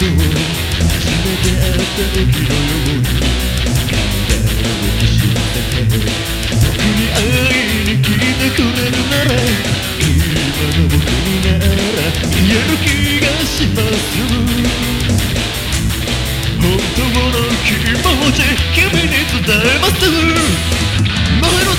時のように体をきしめて僕に会いに来てくれるなら今の僕になら言える気がします本当の気持ち君に伝えます。前の